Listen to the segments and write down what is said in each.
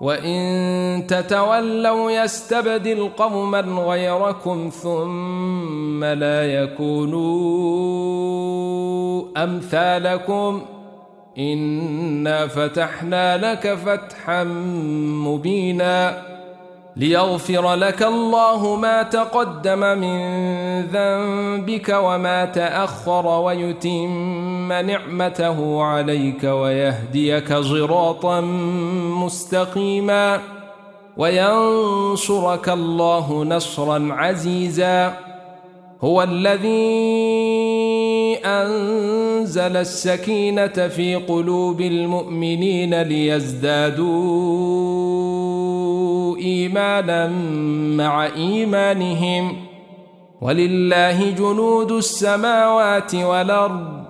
وإن تتولوا يستبدل قوما غيركم ثم لا يكونوا أمثالكم إنا فتحنا لك فتحا مبينا ليغفر لك الله ما تقدم من ذنبك وما تأخر ويتم نعمته عليك ويهديك صراطا مستقيما وينصرك الله نصرا عزيزا. هو الذي أنزل السكينة في قلوب المؤمنين ليزدادوا إيمانا مع إيمانهم. ولله جنود السماوات والأرض.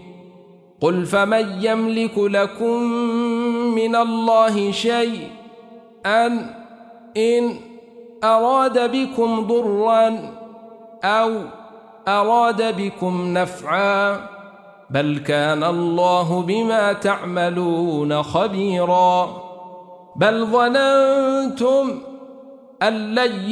قل فمن يملك لكم من الله شيء أن إن أراد بكم ضرا أو أراد بكم نفعا بل كان الله بما تعملون خبيرا بل ظننتم أن لن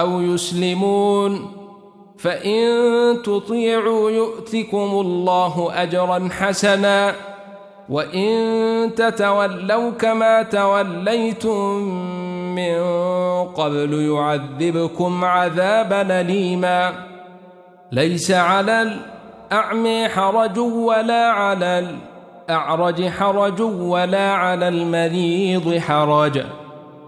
أو يسلمون فإن تطيعوا يؤتكم الله أجرا حسنا وإن تتولوا كما توليتم من قبل يعذبكم عذابا ليما ليس على الأعمي حرج ولا على الأعرج حرج ولا على المريض حرج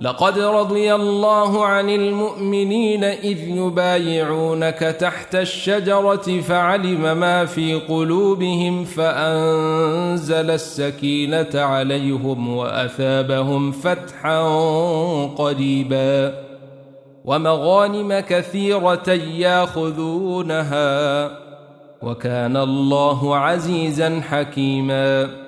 لقد رضي الله عن المؤمنين إذ يبايعونك تحت الشجرة فعلم ما في قلوبهم فأنزل السكينة عليهم وأثابهم فتحا قريبا ومغانم كثيرة ياخذونها وكان الله عزيزا حكيما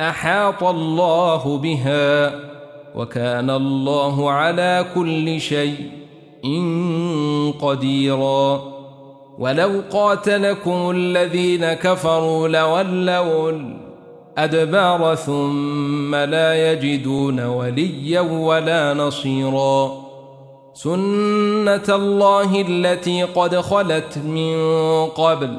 أحاط الله بها وكان الله على كل شيء قديرا. ولو قاتلكم الذين كفروا لولوا الأدبار ثم لا يجدون وليا ولا نصيرا. سنة الله التي قد خلت من قبل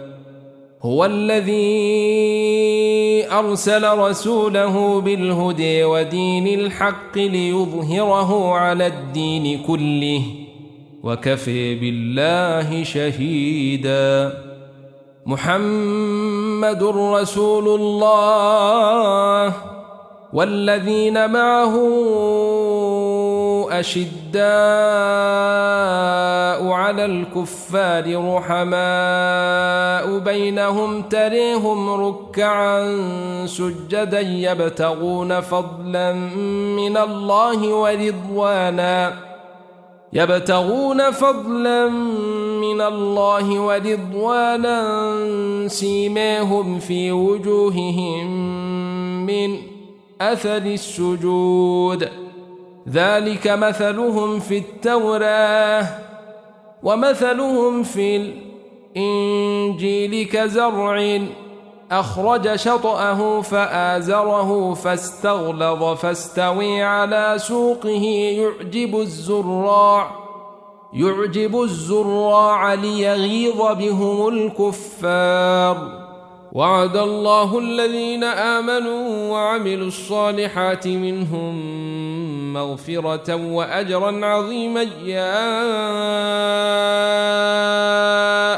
هو الذي أرسل رسوله بالهدى ودين الحق ليظهره على الدين كله وكفي بالله شهيدا. محمد رسول الله والذين معه أشداء على الكفار رحماء بينهم تريهم ركعا سجدا يبتغون فضلا من الله ورضوانا يبتغون فضلا من الله ورضوانا سيماهم في وجوههم من أثر السجود. ذلك مثلهم في التوراة. ومثلهم في الإنجيل كزرع أخرج شطأه فآزره فاستغلظ فاستوي على سوقه يعجب الزراع يعجب الزراع ليغيظ بهم الكفار وعد الله الذين آمنوا وعملوا الصالحات منهم مغفرة وأجرا عظيما. يا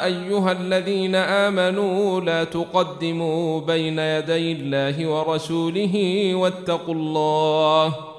أيها الذين آمنوا لا تقدموا بين يدي الله ورسوله واتقوا الله